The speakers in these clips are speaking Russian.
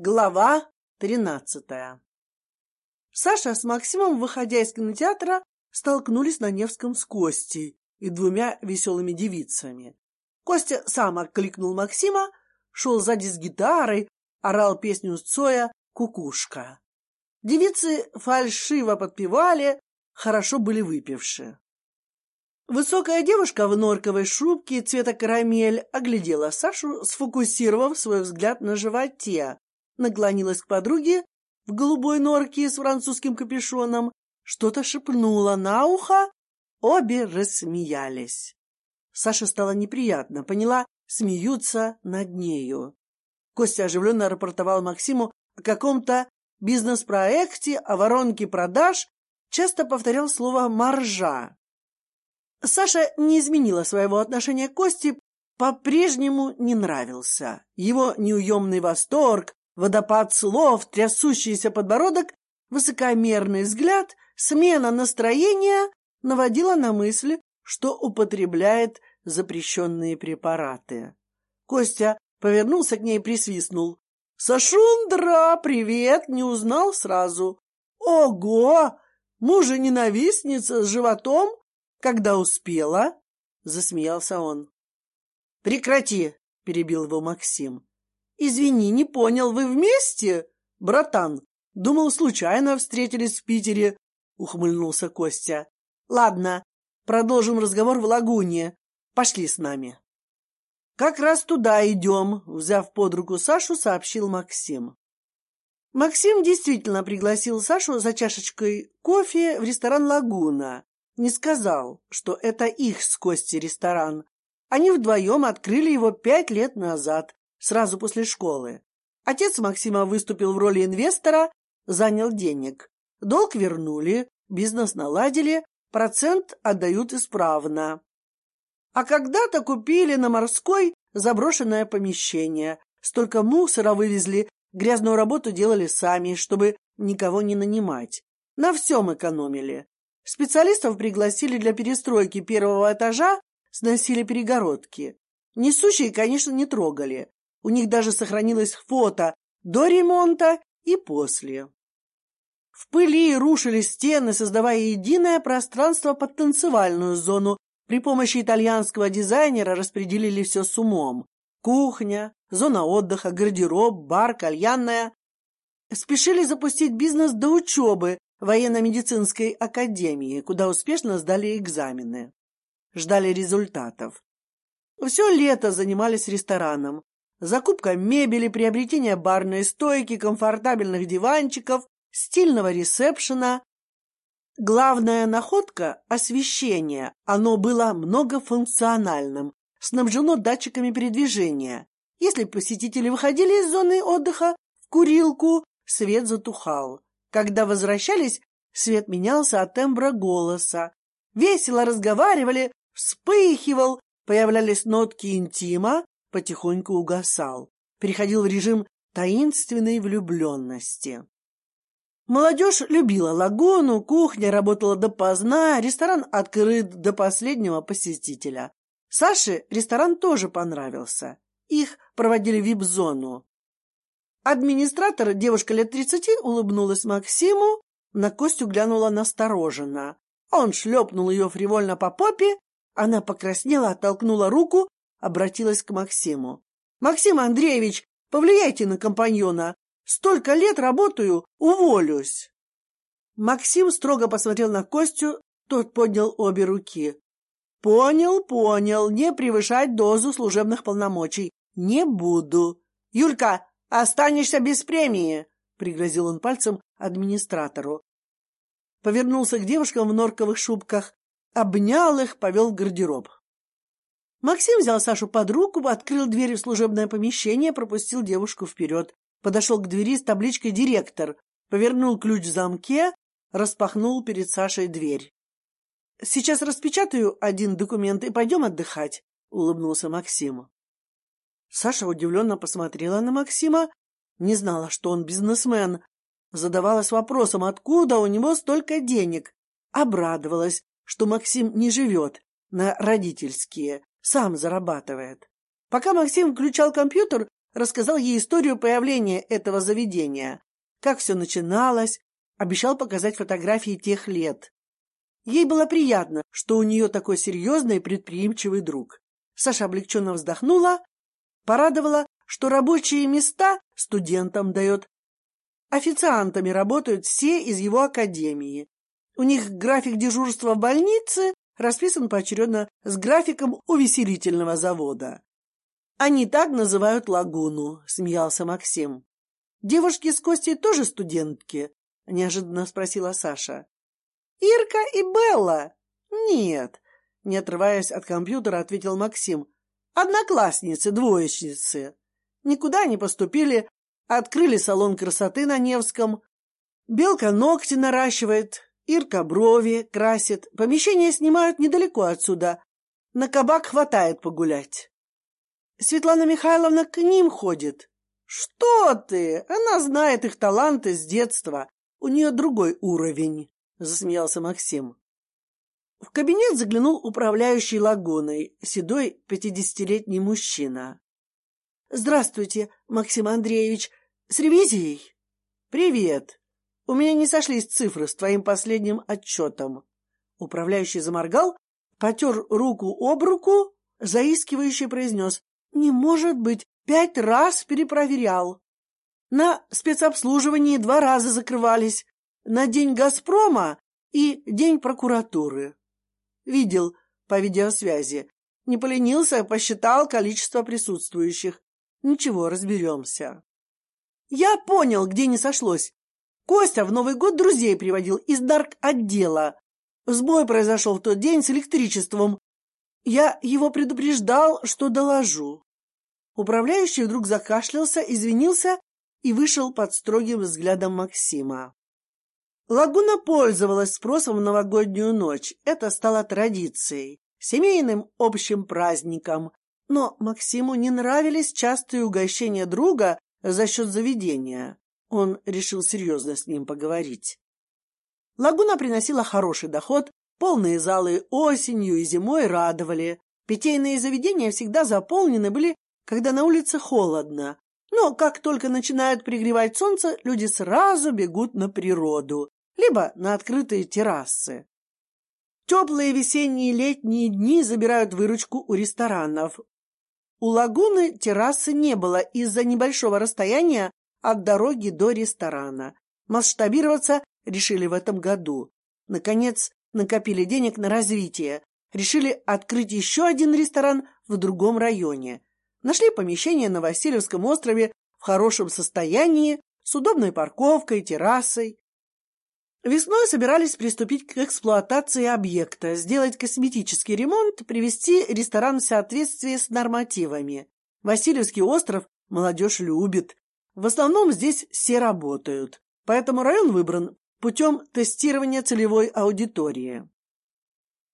Глава тринадцатая Саша с Максимом, выходя из кинотеатра, столкнулись на Невском с Костей и двумя веселыми девицами. Костя сам окликнул Максима, шел сзади с гитарой, орал песню Цоя «Кукушка». Девицы фальшиво подпевали, хорошо были выпившие. Высокая девушка в норковой шубке цвета карамель оглядела Сашу, сфокусировав свой взгляд на животе, наклонилась к подруге в голубой норке с французским капюшоном, что-то шепнула на ухо, обе рассмеялись. Саше стало неприятно, поняла, смеются над нею. Костя оживленно рапортовал Максиму о каком-то бизнес-проекте, о воронке продаж, часто повторял слово «маржа». Саша не изменила своего отношения к Косте, по-прежнему не нравился. Его неуемный восторг, водопад слов, трясущийся подбородок, высокомерный взгляд, смена настроения наводила на мысль, что употребляет запрещенные препараты. Костя повернулся к ней и присвистнул. «Сашундра, привет!» Не узнал сразу. «Ого! Мужа-ненавистница с животом? Когда успела?» Засмеялся он. «Прекрати!» — перебил его Максим. «Извини, не понял, вы вместе? Братан, думал, случайно встретились в Питере», — ухмыльнулся Костя. «Ладно, продолжим разговор в лагуне. Пошли с нами». «Как раз туда идем», — взяв под руку Сашу, сообщил Максим. Максим действительно пригласил Сашу за чашечкой кофе в ресторан «Лагуна». Не сказал, что это их с Костей ресторан. Они вдвоем открыли его пять лет назад, сразу после школы. Отец Максима выступил в роли инвестора, занял денег. Долг вернули, бизнес наладили, процент отдают исправно. А когда-то купили на морской заброшенное помещение. Столько мусора вывезли, грязную работу делали сами, чтобы никого не нанимать. На всем экономили. Специалистов пригласили для перестройки первого этажа, сносили перегородки. Несущие, конечно, не трогали. У них даже сохранилось фото до ремонта и после. В пыли рушили стены, создавая единое пространство под танцевальную зону. При помощи итальянского дизайнера распределили все с умом. Кухня, зона отдыха, гардероб, бар, кальянная. Спешили запустить бизнес до учебы военно-медицинской академии, куда успешно сдали экзамены. Ждали результатов. Все лето занимались рестораном. Закупка мебели, приобретение барной стойки, комфортабельных диванчиков, стильного ресепшена. Главная находка — освещение. Оно было многофункциональным, снабжено датчиками передвижения. Если посетители выходили из зоны отдыха в курилку, свет затухал. Когда возвращались, свет менялся от тембра голоса. Весело разговаривали, вспыхивал, появлялись нотки интима, потихоньку угасал, переходил в режим таинственной влюбленности. Молодежь любила лагуну, кухня работала допоздна, ресторан открыт до последнего посетителя. Саше ресторан тоже понравился. Их проводили в вип-зону. Администратор, девушка лет тридцати, улыбнулась Максиму, на Костю глянула настороженно. Он шлепнул ее фривольно по попе, она покраснела, оттолкнула руку, обратилась к Максиму. — Максим Андреевич, повлияйте на компаньона. Столько лет работаю, уволюсь. Максим строго посмотрел на Костю, тот поднял обе руки. — Понял, понял, не превышать дозу служебных полномочий. Не буду. — Юлька, останешься без премии, — пригрозил он пальцем администратору. Повернулся к девушкам в норковых шубках, обнял их, повел в гардероб. Максим взял Сашу под руку, открыл дверь в служебное помещение, пропустил девушку вперед, подошел к двери с табличкой «Директор», повернул ключ в замке, распахнул перед Сашей дверь. «Сейчас распечатаю один документ и пойдем отдыхать», — улыбнулся Максим. Саша удивленно посмотрела на Максима, не знала, что он бизнесмен, задавалась вопросом, откуда у него столько денег, обрадовалась, что Максим не живет на родительские, сам зарабатывает. Пока Максим включал компьютер, рассказал ей историю появления этого заведения, как все начиналось, обещал показать фотографии тех лет. Ей было приятно, что у нее такой серьезный и предприимчивый друг. Саша облегченно вздохнула, порадовала, что рабочие места студентам дает. Официантами работают все из его академии. У них график дежурства в больнице расписан поочередно с графиком увеселительного завода. Они так называют лагуну, смеялся Максим. Девушки с Костей тоже студентки? Неожиданно спросила Саша. Ирка и Белла? Нет, не отрываясь от компьютера, ответил Максим. Одноклассницы, двоечницы. Никуда не поступили, открыли салон красоты на Невском. Белка ногти наращивает, Ирка брови красит. Помещение снимают недалеко отсюда. На кабак хватает погулять. Светлана Михайловна к ним ходит. Что ты? Она знает их таланты с детства. У нее другой уровень, засмеялся Максим. В кабинет заглянул управляющий лагуной, седой пятидесятилетний мужчина. Здравствуйте, Максим Андреевич. С ревизией? Привет. У меня не сошлись цифры с твоим последним отчетом. Управляющий заморгал, потер руку об руку, заискивающе произнес. Не может быть, пять раз перепроверял. На спецобслуживании два раза закрывались. На день «Газпрома» и день прокуратуры. Видел по видеосвязи. Не поленился, посчитал количество присутствующих. Ничего, разберемся. Я понял, где не сошлось. Костя в Новый год друзей приводил из дарк-отдела. Сбой произошел в тот день с электричеством. Я его предупреждал, что доложу. Управляющий вдруг закашлялся, извинился и вышел под строгим взглядом Максима. Лагуна пользовалась спросом в новогоднюю ночь. Это стало традицией, семейным общим праздником. Но Максиму не нравились частые угощения друга за счет заведения. Он решил серьезно с ним поговорить. Лагуна приносила хороший доход, полные залы осенью и зимой радовали. Питейные заведения всегда заполнены были, когда на улице холодно. Но как только начинают пригревать солнце, люди сразу бегут на природу, либо на открытые террасы. Теплые весенние и летние дни забирают выручку у ресторанов. У лагуны террасы не было из-за небольшого расстояния от дороги до ресторана. Масштабироваться решили в этом году. Наконец, накопили денег на развитие. Решили открыть еще один ресторан в другом районе. Нашли помещение на Васильевском острове в хорошем состоянии, с удобной парковкой, террасой. Весной собирались приступить к эксплуатации объекта, сделать косметический ремонт, привести ресторан в соответствие с нормативами. Васильевский остров молодежь любит, в основном здесь все работают, поэтому район выбран путем тестирования целевой аудитории.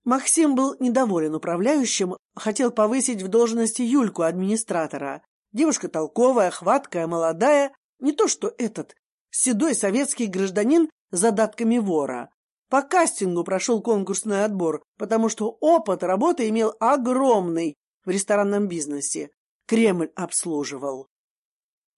Максим был недоволен управляющим, хотел повысить в должности Юльку администратора. Девушка толковая, хваткая, молодая, не то что этот, седой советский гражданин с задатками вора. По кастингу прошел конкурсный отбор, потому что опыт работы имел огромный в ресторанном бизнесе. Кремль обслуживал.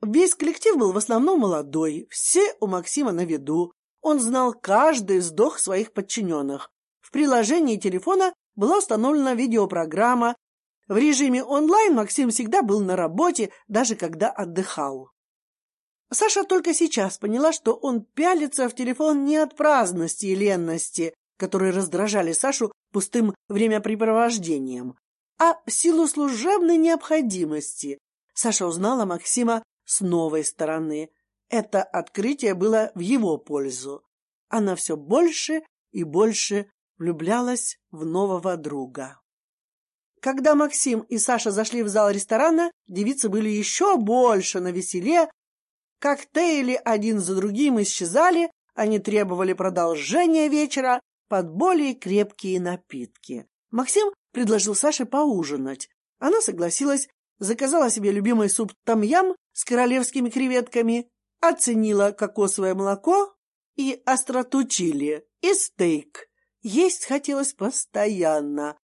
Весь коллектив был в основном молодой, все у Максима на виду. Он знал каждый вздох своих подчиненных. В приложении телефона была установлена видеопрограмма. В режиме онлайн Максим всегда был на работе, даже когда отдыхал. Саша только сейчас поняла, что он пялится в телефон не от праздности и ленности, которые раздражали Сашу пустым времяпрепровождением, а в силу служебной необходимости. Саша узнала Максима с новой стороны. Это открытие было в его пользу. Она все больше и больше влюблялась в нового друга. Когда Максим и Саша зашли в зал ресторана, девицы были еще больше на веселе. Коктейли один за другим исчезали, они требовали продолжения вечера под более крепкие напитки. Максим предложил Саше поужинать. Она согласилась, заказала себе любимый суп там-ям с королевскими креветками, оценила кокосовое молоко и остроту чили, и стейк. Есть хотелось постоянно.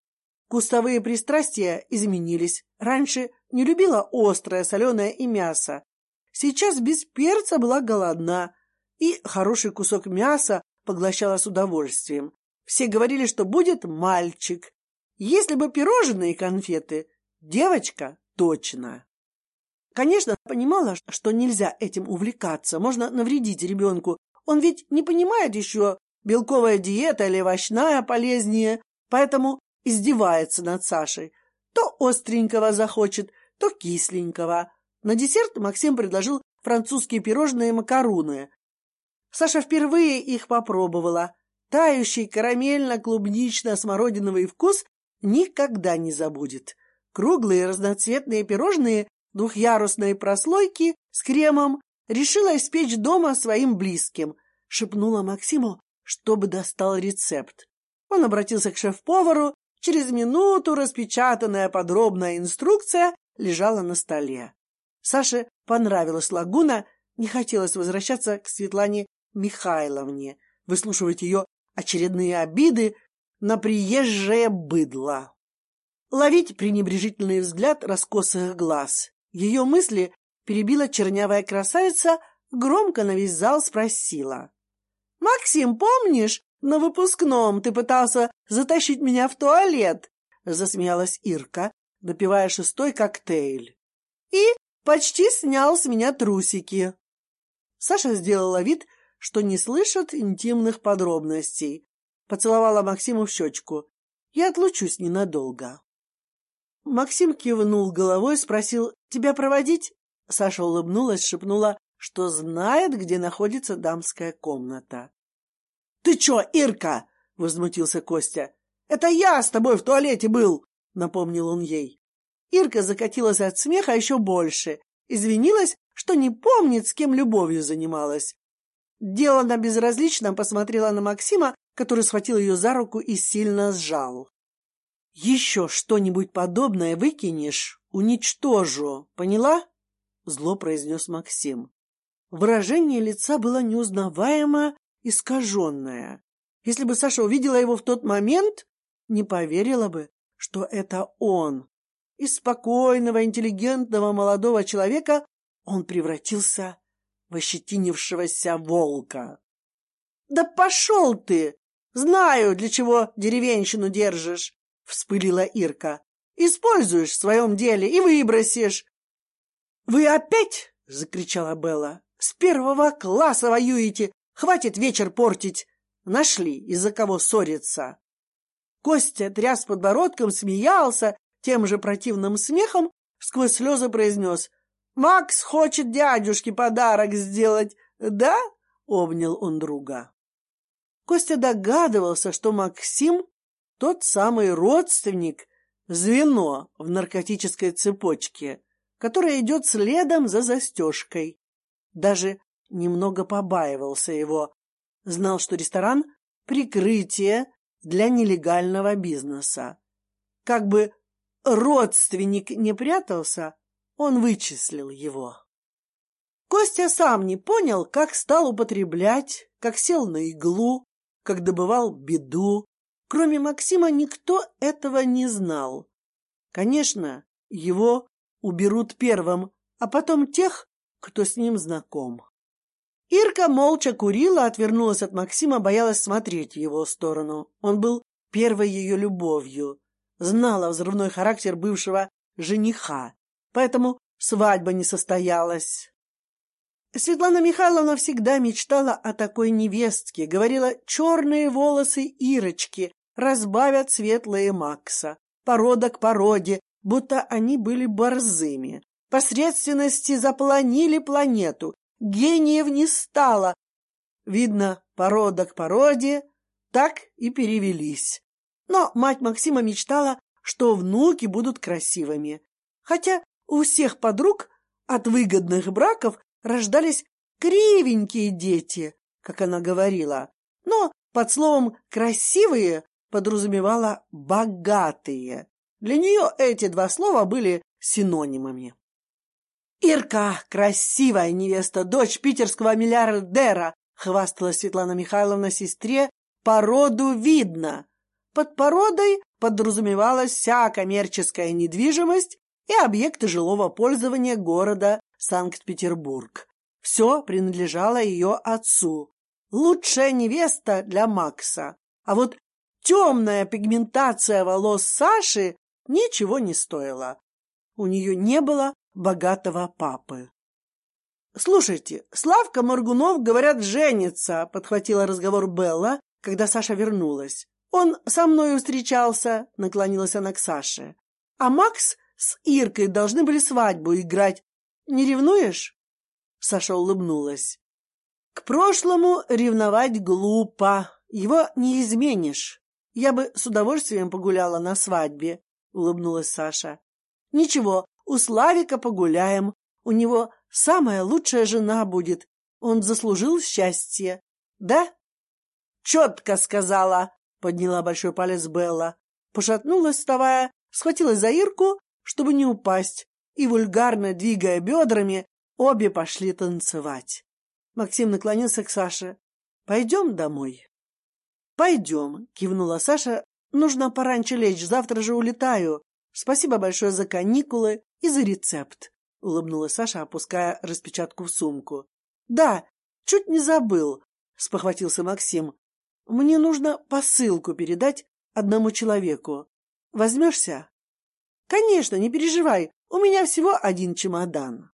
Кустовые пристрастия изменились. Раньше не любила острое, соленое и мясо. Сейчас без перца была голодна и хороший кусок мяса поглощала с удовольствием. Все говорили, что будет мальчик. Если бы пирожные и конфеты, девочка точно. Конечно, понимала, что нельзя этим увлекаться, можно навредить ребенку. Он ведь не понимает еще, белковая диета или овощная полезнее, поэтому издевается над Сашей. То остренького захочет, то кисленького. На десерт Максим предложил французские пирожные и макаруны. Саша впервые их попробовала. Тающий карамельно-клубнично-смородиновый вкус никогда не забудет. Круглые разноцветные пирожные двухъярусной прослойки с кремом решила испечь дома своим близким. Шепнула Максиму, чтобы достал рецепт. Он обратился к шеф-повару. Через минуту распечатанная подробная инструкция лежала на столе. Саше понравилась лагуна, не хотелось возвращаться к Светлане Михайловне, выслушивать ее очередные обиды на приезжее быдло. Ловить пренебрежительный взгляд раскосых глаз. Ее мысли перебила чернявая красавица, громко на весь зал спросила. «Максим, помнишь, на выпускном ты пытался затащить меня в туалет?» Засмеялась Ирка, допивая шестой коктейль. «И почти снял с меня трусики». Саша сделала вид, что не слышит интимных подробностей. Поцеловала Максиму в щечку. «Я отлучусь ненадолго». Максим кивнул головой, спросил, «Тебя проводить?» Саша улыбнулась, шепнула, что знает, где находится дамская комната. «Ты чё, Ирка?» — возмутился Костя. «Это я с тобой в туалете был!» — напомнил он ей. Ирка закатилась от смеха еще больше, извинилась, что не помнит, с кем любовью занималась. Делана безразлично посмотрела на Максима, который схватил ее за руку и сильно сжал. «Еще что-нибудь подобное выкинешь, уничтожу, поняла?» Зло произнес Максим. Выражение лица было неузнаваемо искаженное. Если бы Саша увидела его в тот момент, не поверила бы, что это он. Из спокойного, интеллигентного молодого человека он превратился в ощетинившегося волка. — Да пошел ты! Знаю, для чего деревенщину держишь, — вспылила Ирка. — Используешь в своем деле и выбросишь. — Вы опять? — закричала Белла. — С первого класса воюете. Хватит вечер портить. Нашли, из-за кого ссориться. Костя тряс подбородком, смеялся тем же противным смехом, сквозь слезы произнес — Макс хочет дядюшке подарок сделать, да? Обнял он друга. Костя догадывался, что Максим тот самый родственник, звено в наркотической цепочке, которое идет следом за застежкой. Даже немного побаивался его. Знал, что ресторан — прикрытие для нелегального бизнеса. Как бы родственник не прятался, он вычислил его. Костя сам не понял, как стал употреблять, как сел на иглу, как добывал беду. Кроме Максима никто этого не знал. Конечно, его уберут первым, а потом тех, кто с ним знаком. Ирка молча курила, отвернулась от Максима, боялась смотреть в его сторону. Он был первой ее любовью, знала взрывной характер бывшего жениха поэтому свадьба не состоялась. Светлана Михайловна всегда мечтала о такой невестке, говорила, черные волосы Ирочки разбавят светлые Макса, порода к породе, будто они были борзыми. Посредственности заполонили планету, гениев не стало. Видно, порода к породе так и перевелись. Но мать Максима мечтала, что внуки будут красивыми. Хотя у всех подруг от выгодных браков рождались кривенькие дети, как она говорила, но под словом «красивые» подразумевала «богатые». Для нее эти два слова были синонимами. «Ирка — красивая невеста, дочь питерского миллиардера», — хвасталась Светлана Михайловна сестре, — «породу видно». Под породой подразумевалась вся коммерческая недвижимость и объекты жилого пользования города Санкт-Петербург. Все принадлежало ее отцу. Лучшая невеста для Макса. А вот темная пигментация волос Саши ничего не стоила. У нее не было богатого папы. «Слушайте, Славка Моргунов, говорят, женится», — подхватила разговор Белла, когда Саша вернулась. «Он со мной встречался», — наклонилась она к Саше. «А Макс с Иркой должны были свадьбу играть. Не ревнуешь?» Саша улыбнулась. «К прошлому ревновать глупо. Его не изменишь. Я бы с удовольствием погуляла на свадьбе», — улыбнулась Саша. «Ничего, у Славика погуляем. У него самая лучшая жена будет. Он заслужил счастье. Да?» «Четко сказала», — подняла большой палец Белла. Пошатнулась, вставая, схватилась за Ирку, чтобы не упасть, и, вульгарно двигая бедрами, обе пошли танцевать. Максим наклонился к Саше. «Пойдем домой?» «Пойдем», — кивнула Саша. «Нужно пораньше лечь, завтра же улетаю. Спасибо большое за каникулы и за рецепт», — улыбнулась Саша, опуская распечатку в сумку. «Да, чуть не забыл», — спохватился Максим. «Мне нужно посылку передать одному человеку. Возьмешься?» «Конечно, не переживай, у меня всего один чемодан».